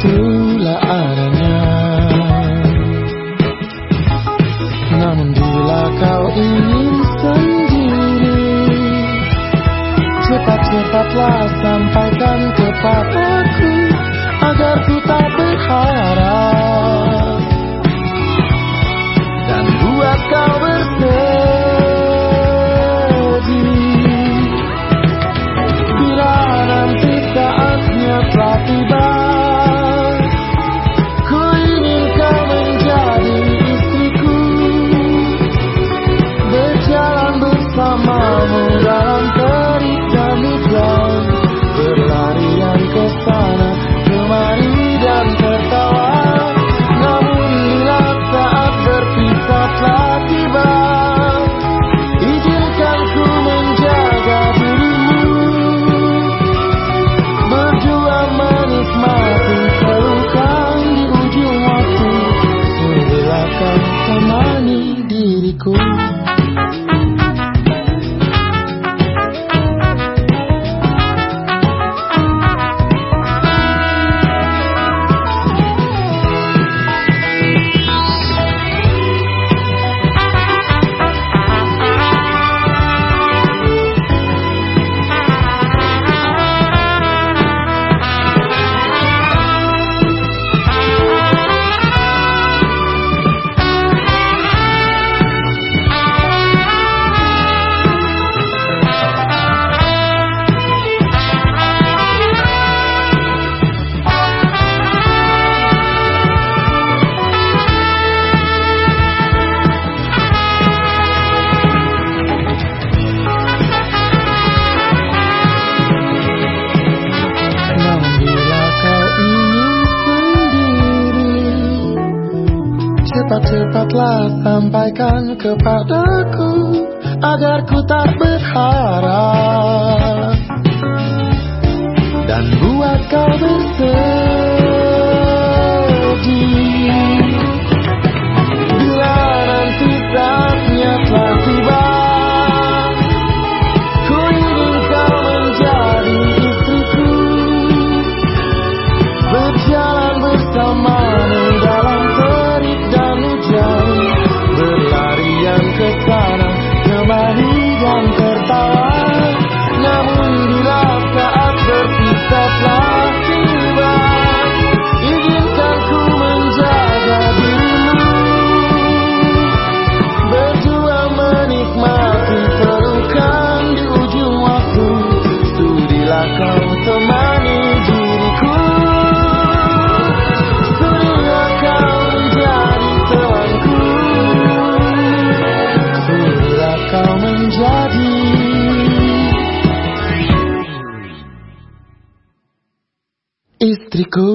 itulah adanya Namun bila kau ingin sendiri Cepat-cepatlah sama cepatlah sampaikan kepadaku Agar ku tak berharap. Dan buat kau bersedih. kau temani diriku. Seringlah kau menjadi temanku Seringlah kau menjadi Istriku.